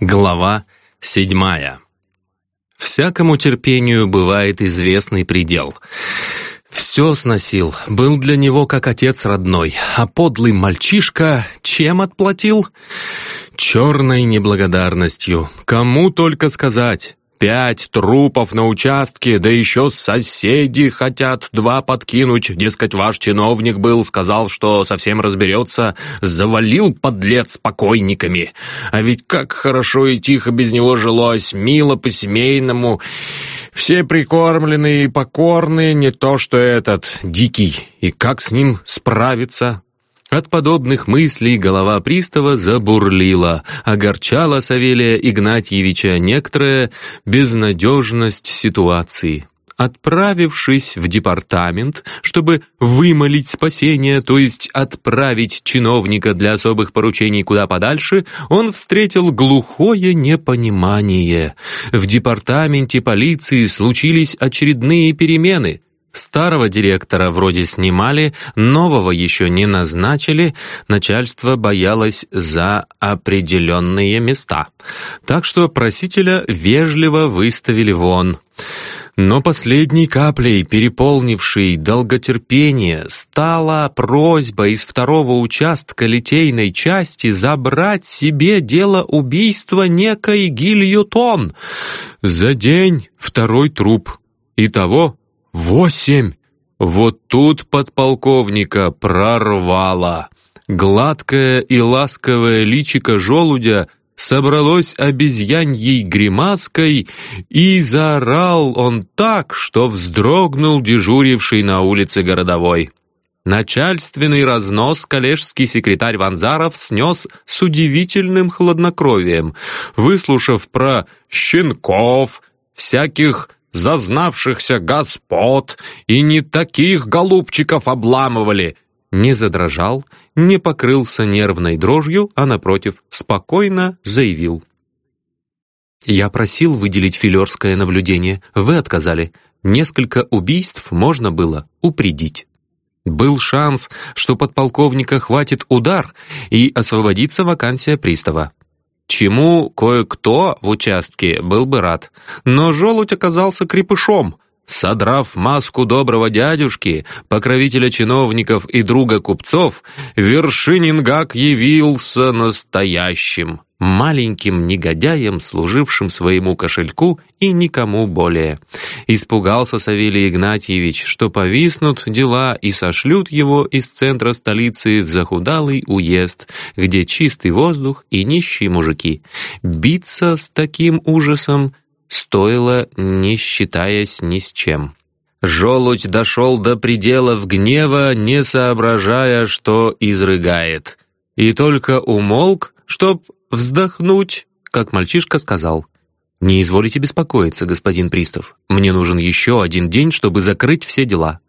Глава седьмая. Всякому терпению бывает известный предел. Все сносил, был для него как отец родной, а подлый мальчишка чем отплатил? Черной неблагодарностью. Кому только сказать. Пять трупов на участке, да еще соседи хотят два подкинуть. Дескать, ваш чиновник был, сказал, что совсем разберется, завалил подлец покойниками. А ведь как хорошо и тихо без него жилось, мило по-семейному. Все прикормленные и покорные, не то что этот, дикий. И как с ним справиться? От подобных мыслей голова пристава забурлила, огорчала Савелия Игнатьевича некоторая безнадежность ситуации. Отправившись в департамент, чтобы вымолить спасение, то есть отправить чиновника для особых поручений куда подальше, он встретил глухое непонимание. В департаменте полиции случились очередные перемены. Старого директора вроде снимали, нового еще не назначили, начальство боялось за определенные места. Так что просителя вежливо выставили вон. Но последней каплей, переполнившей долготерпение, стала просьба из второго участка литейной части забрать себе дело убийства некой Гильютон. За день второй труп. Итого Восемь! Вот тут подполковника прорвало. Гладкое и ласковое личико желудя собралось обезьяньей гримаской, и заорал он так, что вздрогнул дежуривший на улице городовой. Начальственный разнос коллежский секретарь Ванзаров снес с удивительным хладнокровием, выслушав про щенков, всяких зазнавшихся господ, и не таких голубчиков обламывали!» Не задрожал, не покрылся нервной дрожью, а, напротив, спокойно заявил. «Я просил выделить филерское наблюдение, вы отказали. Несколько убийств можно было упредить». Был шанс, что подполковника хватит удар и освободится вакансия пристава. Чему кое-кто в участке был бы рад. Но желудь оказался крепышом. Содрав маску доброго дядюшки, покровителя чиновников и друга купцов, Вершинингак явился настоящим маленьким негодяем, служившим своему кошельку и никому более. Испугался Савелий Игнатьевич, что повиснут дела и сошлют его из центра столицы в захудалый уезд, где чистый воздух и нищие мужики. Биться с таким ужасом стоило, не считаясь ни с чем. Желудь дошел до пределов гнева, не соображая, что изрыгает. И только умолк, чтоб вздохнуть, как мальчишка сказал. «Не изволите беспокоиться, господин Пристав. Мне нужен еще один день, чтобы закрыть все дела».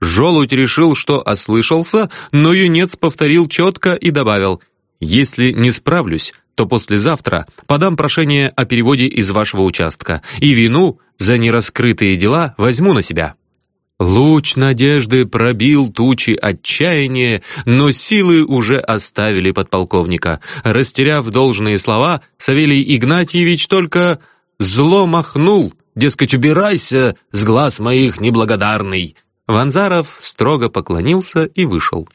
Желудь решил, что ослышался, но юнец повторил четко и добавил, «Если не справлюсь, то послезавтра подам прошение о переводе из вашего участка, и вину за нераскрытые дела возьму на себя». Луч надежды пробил тучи отчаяния, но силы уже оставили подполковника. Растеряв должные слова, Савелий Игнатьевич только зло махнул, дескать, убирайся с глаз моих неблагодарный. Ванзаров строго поклонился и вышел.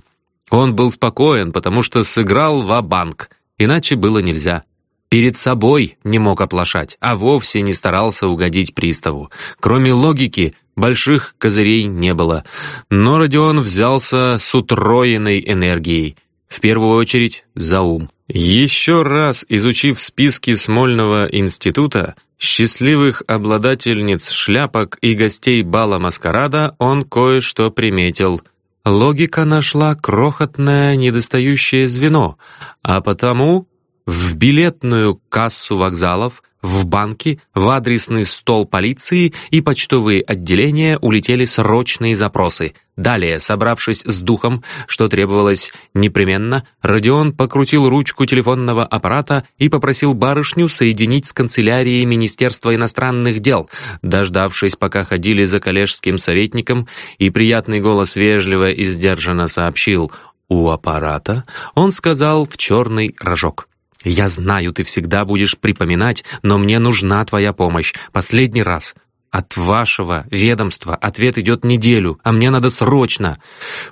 Он был спокоен, потому что сыграл ва-банк, иначе было нельзя. Перед собой не мог оплошать, а вовсе не старался угодить приставу. Кроме логики, больших козырей не было. Но Родион взялся с утроенной энергией. В первую очередь за ум. Еще раз изучив списки Смольного института, счастливых обладательниц шляпок и гостей бала маскарада, он кое-что приметил. Логика нашла крохотное недостающее звено, а потому в билетную кассу вокзалов, в банки, в адресный стол полиции и почтовые отделения улетели срочные запросы. Далее, собравшись с духом, что требовалось непременно, Родион покрутил ручку телефонного аппарата и попросил барышню соединить с канцелярией Министерства иностранных дел. Дождавшись, пока ходили за коллежским советником, и приятный голос вежливо и сдержанно сообщил «У аппарата», он сказал в черный рожок. «Я знаю, ты всегда будешь припоминать, но мне нужна твоя помощь. Последний раз. От вашего ведомства ответ идет неделю, а мне надо срочно.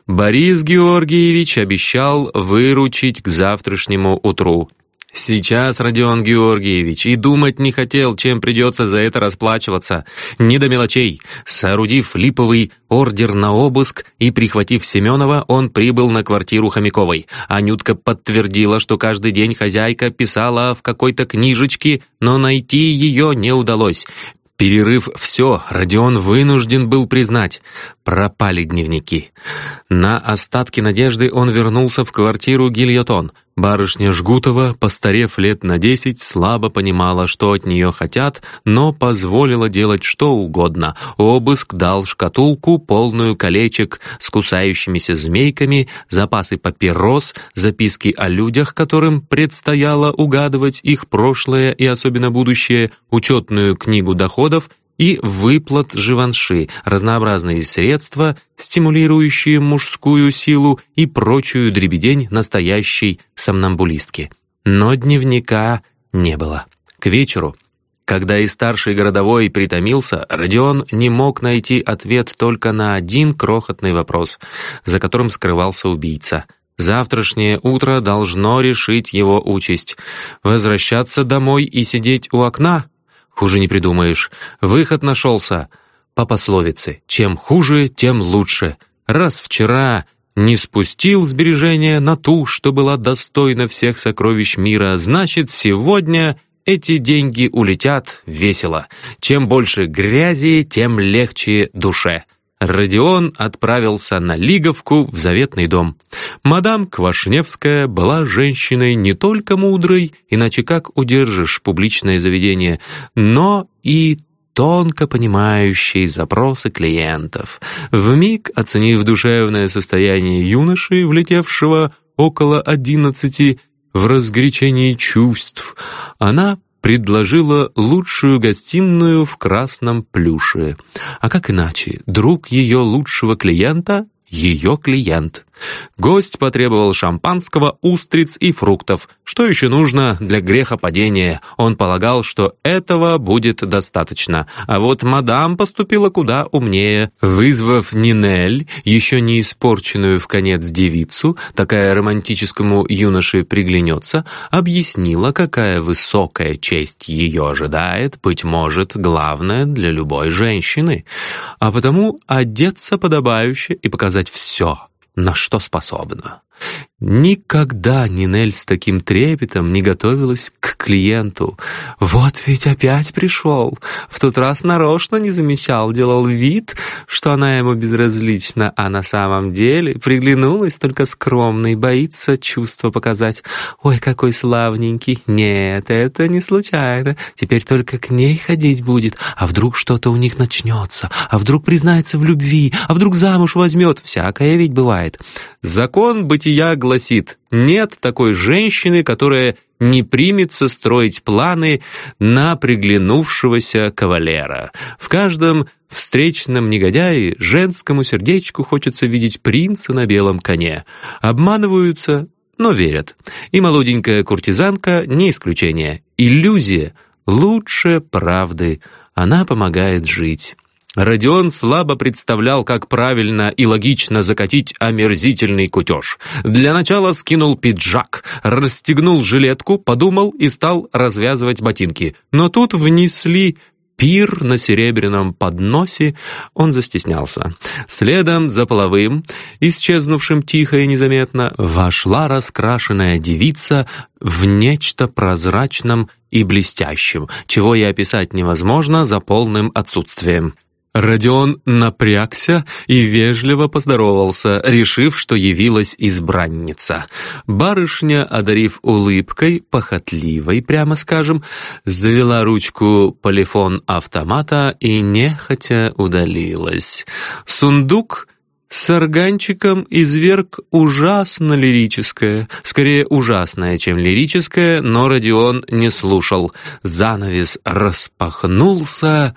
Борис Георгиевич обещал выручить к завтрашнему утру. Сейчас, Родион Георгиевич, и думать не хотел, чем придется за это расплачиваться. Не до мелочей. Соорудив липовый ордер на обыск и прихватив Семенова, он прибыл на квартиру Хомяковой. Анютка подтвердила, что каждый день хозяйка писала в какой-то книжечке, но найти ее не удалось. Перерыв все, Родион вынужден был признать. Пропали дневники. На остатки надежды он вернулся в квартиру Гильотон. Барышня Жгутова, постарев лет на десять, слабо понимала, что от нее хотят, но позволила делать что угодно. Обыск дал шкатулку, полную колечек с кусающимися змейками, запасы папирос, записки о людях, которым предстояло угадывать их прошлое и особенно будущее, учетную книгу доходов и выплат живанши, разнообразные средства, стимулирующие мужскую силу и прочую дребедень настоящей сомнамбулистки. Но дневника не было. К вечеру, когда и старший городовой притомился, Родион не мог найти ответ только на один крохотный вопрос, за которым скрывался убийца. Завтрашнее утро должно решить его участь. Возвращаться домой и сидеть у окна — Хуже не придумаешь. Выход нашелся. По пословице «чем хуже, тем лучше». Раз вчера не спустил сбережения на ту, что была достойна всех сокровищ мира, значит, сегодня эти деньги улетят весело. Чем больше грязи, тем легче душе. Родион отправился на Лиговку в заветный дом. Мадам Квашневская была женщиной не только мудрой, иначе как удержишь публичное заведение, но и тонко понимающей запросы клиентов. Вмиг оценив душевное состояние юноши, влетевшего около одиннадцати в разгорячении чувств, она предложила лучшую гостиную в красном плюше. А как иначе? Друг ее лучшего клиента ее клиент. Гость потребовал шампанского, устриц и фруктов. Что еще нужно для грехопадения? Он полагал, что этого будет достаточно. А вот мадам поступила куда умнее. Вызвав Нинель, еще не испорченную в конец девицу, такая романтическому юноше приглянется, объяснила, какая высокая честь ее ожидает, быть может, главное для любой женщины. А потому одеться подобающе и показать все, на что способна. Никогда Нинель с таким трепетом не готовилась к клиенту. Вот ведь опять пришел. В тот раз нарочно не замечал, делал вид, что она ему безразлична, а на самом деле приглянулась только скромно и боится чувства показать. Ой, какой славненький. Нет, это не случайно. Теперь только к ней ходить будет. А вдруг что-то у них начнется? А вдруг признается в любви? А вдруг замуж возьмет? Всякое ведь бывает. Закон бытия гласит, нет такой женщины, которая не примется строить планы на приглянувшегося кавалера. В каждом встречном негодяе женскому сердечку хочется видеть принца на белом коне. Обманываются, но верят. И молоденькая куртизанка не исключение. Иллюзия лучше правды. Она помогает жить. Родион слабо представлял, как правильно и логично закатить омерзительный кутеж. Для начала скинул пиджак, расстегнул жилетку, подумал и стал развязывать ботинки. Но тут внесли пир на серебряном подносе, он застеснялся. Следом за половым, исчезнувшим тихо и незаметно, вошла раскрашенная девица в нечто прозрачном и блестящем, чего и описать невозможно за полным отсутствием. Родион напрягся и вежливо поздоровался, решив, что явилась избранница. Барышня, одарив улыбкой, похотливой, прямо скажем, завела ручку полифон автомата и нехотя удалилась. Сундук с органчиком изверг ужасно лирическое, скорее ужасное, чем лирическое, но Родион не слушал. Занавес распахнулся,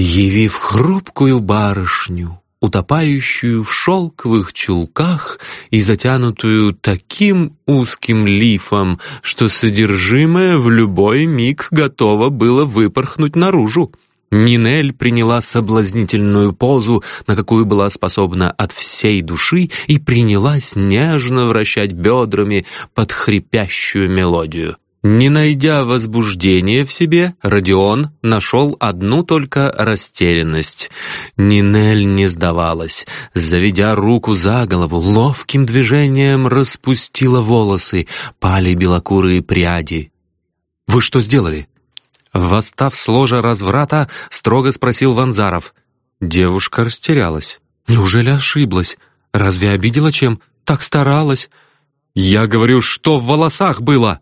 явив хрупкую барышню утопающую в шелковых чулках и затянутую таким узким лифом, что содержимое в любой миг готово было выпорхнуть наружу. Нинель приняла соблазнительную позу, на какую была способна от всей души, и принялась нежно вращать бедрами под хрипящую мелодию. Не найдя возбуждения в себе, Родион нашел одну только растерянность. Нинель не сдавалась. Заведя руку за голову, ловким движением распустила волосы, пали белокурые пряди. «Вы что сделали?» Восстав с ложа разврата, строго спросил Ванзаров. Девушка растерялась. «Неужели ошиблась? Разве обидела чем? Так старалась!» «Я говорю, что в волосах было!»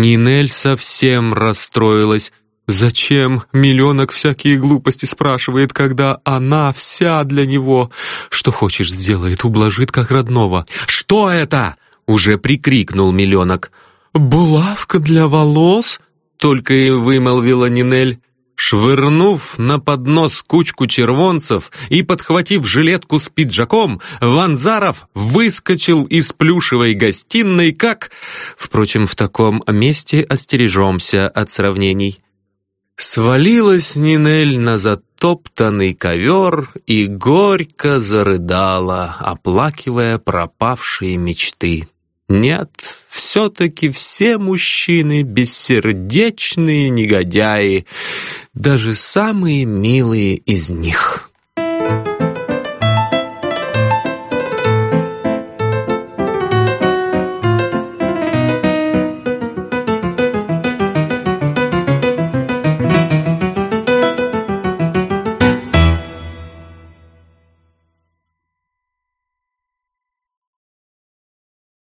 Нинель совсем расстроилась. Зачем миллионок всякие глупости спрашивает, когда она вся для него? Что хочешь сделает, ублажит как родного. «Что это?» — уже прикрикнул миллионок. «Булавка для волос?» только и вымолвила Нинель. Швырнув на поднос кучку червонцев и подхватив жилетку с пиджаком, Ванзаров выскочил из плюшевой гостиной, как... Впрочем, в таком месте остережемся от сравнений. Свалилась Нинель на затоптанный ковер и горько зарыдала, оплакивая пропавшие мечты. Нет, все-таки все мужчины бессердечные негодяи, даже самые милые из них.